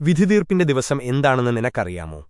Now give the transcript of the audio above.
വിധിതീർപ്പിന്റെ ദിവസം എന്താണെന്ന് നിനക്കറിയാമോ?